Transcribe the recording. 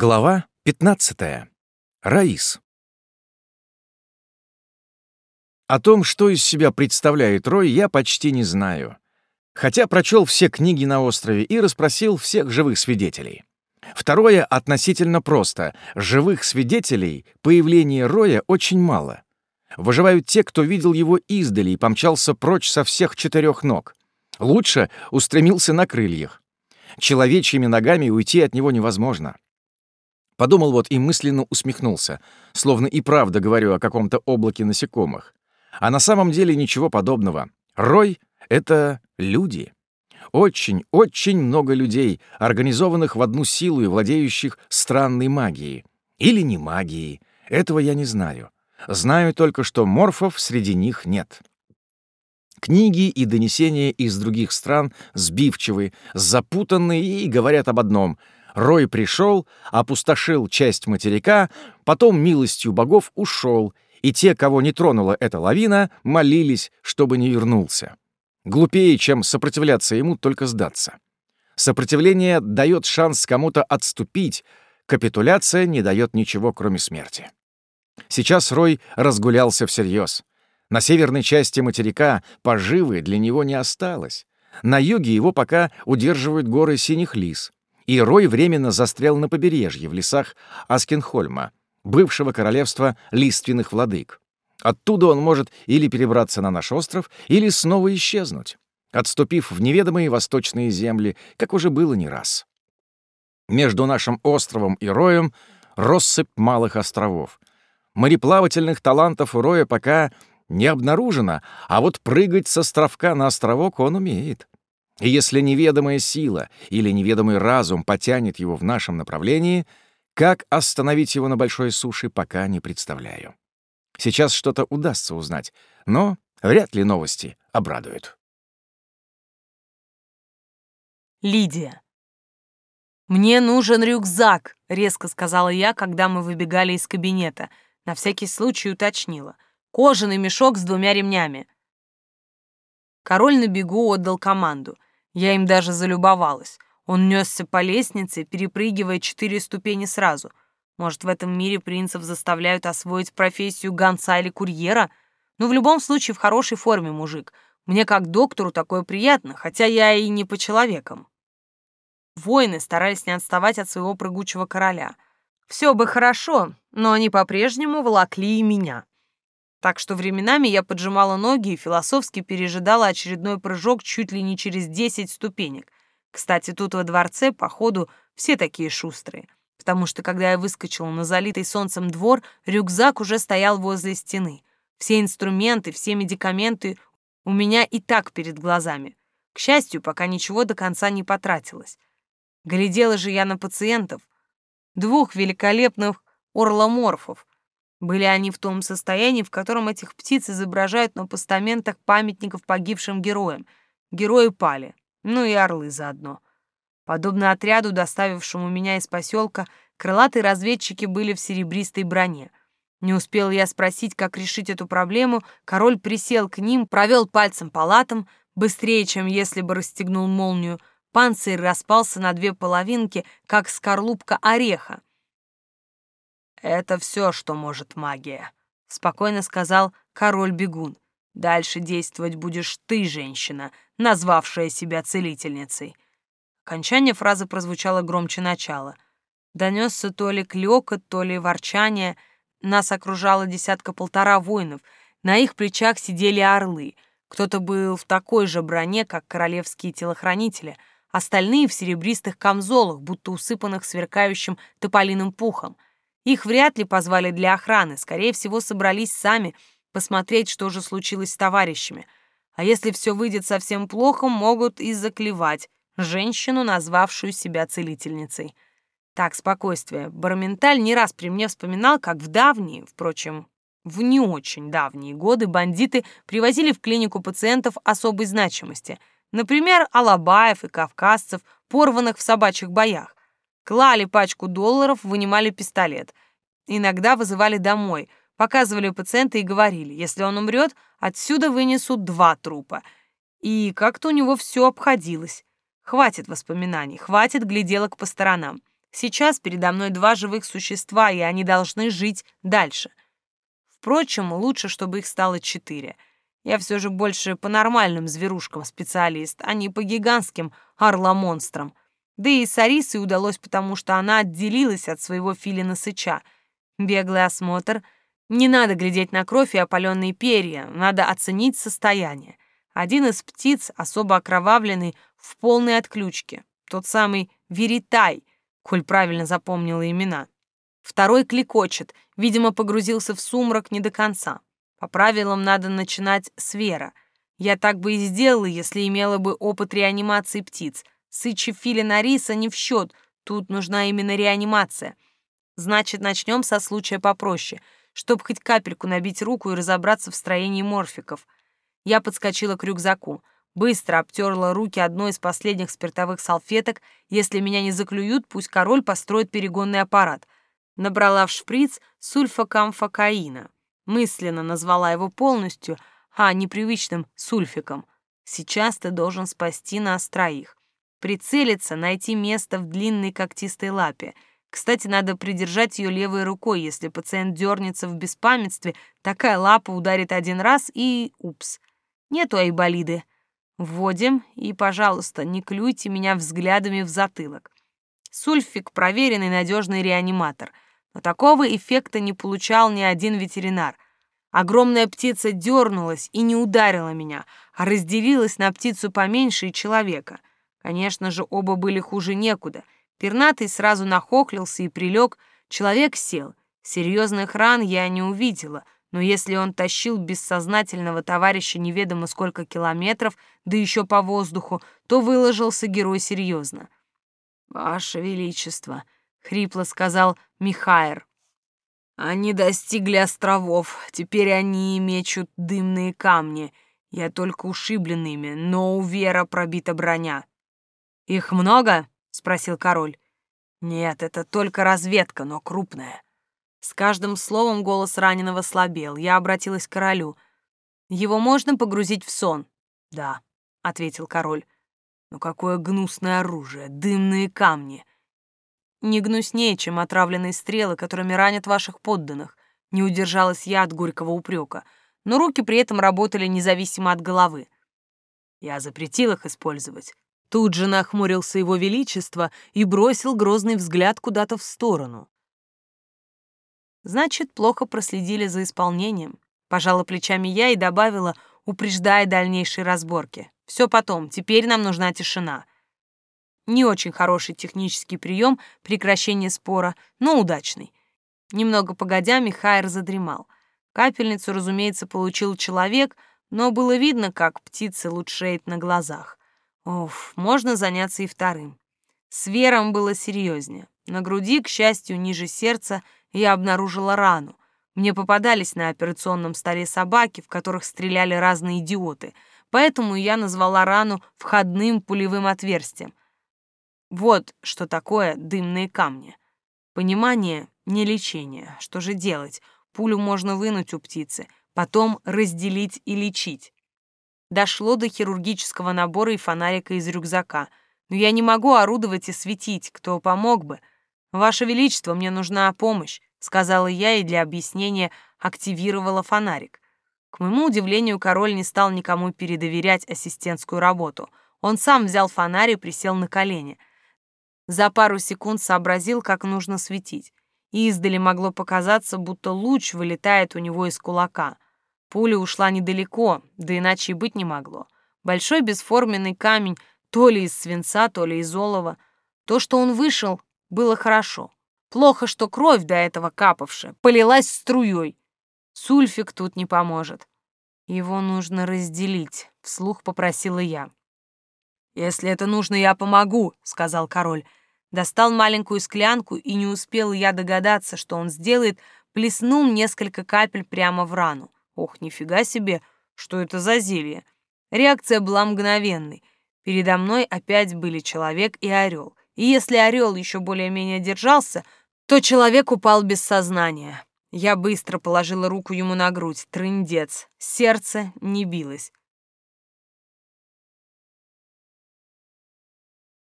Глава 15. Раис. О том, что из себя представляет Рой, я почти не знаю. Хотя прочел все книги на острове и расспросил всех живых свидетелей. Второе относительно просто. Живых свидетелей появления Роя очень мало. Выживают те, кто видел его издали и помчался прочь со всех четырех ног. Лучше устремился на крыльях. Человечьими ногами уйти от него невозможно. Подумал вот и мысленно усмехнулся, словно и правда говорю о каком-то облаке насекомых. А на самом деле ничего подобного. Рой — это люди. Очень-очень много людей, организованных в одну силу и владеющих странной магией. Или не магией. Этого я не знаю. Знаю только, что морфов среди них нет. Книги и донесения из других стран сбивчивы, запутанные и говорят об одном — Рой пришел, опустошил часть материка, потом милостью богов ушел, и те, кого не тронула эта лавина, молились, чтобы не вернулся. Глупее, чем сопротивляться ему, только сдаться. Сопротивление дает шанс кому-то отступить, капитуляция не дает ничего, кроме смерти. Сейчас Рой разгулялся всерьез. На северной части материка поживы для него не осталось. На юге его пока удерживают горы синих лис и Рой временно застрял на побережье в лесах Аскенхольма, бывшего королевства лиственных владык. Оттуда он может или перебраться на наш остров, или снова исчезнуть, отступив в неведомые восточные земли, как уже было не раз. Между нашим островом и Роем россыпь малых островов. Мореплавательных талантов у Роя пока не обнаружено, а вот прыгать с островка на островок он умеет. И если неведомая сила или неведомый разум потянет его в нашем направлении, как остановить его на большой суше, пока не представляю. Сейчас что-то удастся узнать, но вряд ли новости обрадуют. Лидия. «Мне нужен рюкзак», — резко сказала я, когда мы выбегали из кабинета. На всякий случай уточнила. «Кожаный мешок с двумя ремнями». Король на бегу отдал команду — я им даже залюбовалась. Он несся по лестнице, перепрыгивая четыре ступени сразу. Может, в этом мире принцев заставляют освоить профессию гонца или курьера? Ну, в любом случае, в хорошей форме мужик. Мне как доктору такое приятно, хотя я и не по человекам. Воины старались не отставать от своего прыгучего короля. Все бы хорошо, но они по-прежнему волокли и меня. Так что временами я поджимала ноги и философски пережидала очередной прыжок чуть ли не через 10 ступенек. Кстати, тут во дворце, походу, все такие шустрые. Потому что, когда я выскочила на залитый солнцем двор, рюкзак уже стоял возле стены. Все инструменты, все медикаменты у меня и так перед глазами. К счастью, пока ничего до конца не потратилось. Глядела же я на пациентов. Двух великолепных орломорфов, были они в том состоянии, в котором этих птиц изображают на постаментах памятников погибшим героям. Герои пали, ну и орлы заодно. Подобно отряду, доставившему меня из поселка, крылатые разведчики были в серебристой броне. Не успел я спросить, как решить эту проблему, король присел к ним, провел пальцем по латам, быстрее, чем если бы расстегнул молнию, панцирь распался на две половинки, как скорлупка ореха. «Это все, что может магия», — спокойно сказал король-бегун. «Дальше действовать будешь ты, женщина, назвавшая себя целительницей». Окончание фразы прозвучало громче начала. Донесся то ли клёкот, то ли ворчание. Нас окружало десятка-полтора воинов. На их плечах сидели орлы. Кто-то был в такой же броне, как королевские телохранители, остальные в серебристых камзолах, будто усыпанных сверкающим тополиным пухом — их вряд ли позвали для охраны, скорее всего, собрались сами посмотреть, что же случилось с товарищами. А если все выйдет совсем плохо, могут и заклевать женщину, назвавшую себя целительницей. Так, спокойствие. Барменталь не раз при мне вспоминал, как в давние, впрочем, в не очень давние годы бандиты привозили в клинику пациентов особой значимости, например, алабаев и кавказцев, порванных в собачьих боях. Клали пачку долларов, вынимали пистолет. Иногда вызывали домой, показывали пациента и говорили, если он умрет, отсюда вынесут два трупа. И как-то у него все обходилось. Хватит воспоминаний, хватит гляделок по сторонам. Сейчас передо мной два живых существа, и они должны жить дальше. Впрочем, лучше, чтобы их стало четыре. Я все же больше по нормальным зверушкам специалист, а не по гигантским орломонстрам. Да и с Арисой удалось, потому что она отделилась от своего филина-сыча. Беглый осмотр. Не надо глядеть на кровь и опаленные перья, надо оценить состояние. Один из птиц, особо окровавленный, в полной отключке. Тот самый Веритай, коль правильно запомнила имена. Второй кликочет, видимо, погрузился в сумрак не до конца. По правилам надо начинать с Вера. Я так бы и сделала, если имела бы опыт реанимации птиц — Сычи филина риса не в счет, тут нужна именно реанимация. Значит, начнем со случая попроще, чтобы хоть капельку набить руку и разобраться в строении морфиков. Я подскочила к рюкзаку, быстро обтерла руки одной из последних спиртовых салфеток. Если меня не заклюют, пусть король построит перегонный аппарат. Набрала в шприц сульфакамфокаина. Мысленно назвала его полностью, а непривычным сульфиком. Сейчас ты должен спасти нас троих. Прицелиться, найти место в длинной когтистой лапе. Кстати, надо придержать ее левой рукой. Если пациент дернется в беспамятстве, такая лапа ударит один раз и... Упс. Нету айболиды. Вводим, и, пожалуйста, не клюйте меня взглядами в затылок. Сульфик — проверенный надежный реаниматор. Но такого эффекта не получал ни один ветеринар. Огромная птица дернулась и не ударила меня, а разделилась на птицу поменьше и человека. Конечно же, оба были хуже некуда. Пернатый сразу нахохлился и прилег, человек сел. Серьезных ран я не увидела, но если он тащил бессознательного товарища неведомо сколько километров, да еще по воздуху, то выложился герой серьезно. «Ваше Величество», — хрипло сказал Михаэр, — «они достигли островов, теперь они мечут дымные камни. Я только ушиблен ими, но у Вера пробита броня». «Их много?» — спросил король. «Нет, это только разведка, но крупная». С каждым словом голос раненого слабел. Я обратилась к королю. «Его можно погрузить в сон?» «Да», — ответил король. «Но какое гнусное оружие, дымные камни!» «Не гнуснее, чем отравленные стрелы, которыми ранят ваших подданных», — не удержалась я от горького упрека, но руки при этом работали независимо от головы. «Я запретил их использовать. Тут же нахмурился его величество и бросил грозный взгляд куда-то в сторону. Значит, плохо проследили за исполнением. Пожала плечами я и добавила, упреждая дальнейшие разборки. Все потом, теперь нам нужна тишина. Не очень хороший технический прием прекращения спора, но удачный. Немного погодя, Михайр задремал. Капельницу, разумеется, получил человек, но было видно, как птица лучшеет на глазах. Оф, можно заняться и вторым. С Вером было серьезнее. На груди, к счастью, ниже сердца, я обнаружила рану. Мне попадались на операционном столе собаки, в которых стреляли разные идиоты, поэтому я назвала рану входным пулевым отверстием. Вот что такое дымные камни. Понимание — не лечение. Что же делать? Пулю можно вынуть у птицы, потом разделить и лечить. Дошло до хирургического набора и фонарика из рюкзака. Но я не могу орудовать и светить, кто помог бы. Ваше Величество, мне нужна помощь, сказала я и для объяснения активировала фонарик. К моему удивлению, король не стал никому передоверять ассистентскую работу. Он сам взял фонарь и присел на колени. За пару секунд сообразил, как нужно светить. И издали могло показаться, будто луч вылетает у него из кулака — Пуля ушла недалеко, да иначе и быть не могло. Большой бесформенный камень, то ли из свинца, то ли из олова. То, что он вышел, было хорошо. Плохо, что кровь до этого капавшая полилась струей. Сульфик тут не поможет. Его нужно разделить, вслух попросила я. Если это нужно, я помогу, сказал король. Достал маленькую склянку, и не успел я догадаться, что он сделает, плеснул несколько капель прямо в рану. Ох, нифига себе, что это за зелье? Реакция была мгновенной. Передо мной опять были человек и орел. И если орел еще более-менее держался, то человек упал без сознания. Я быстро положила руку ему на грудь. Трындец. Сердце не билось.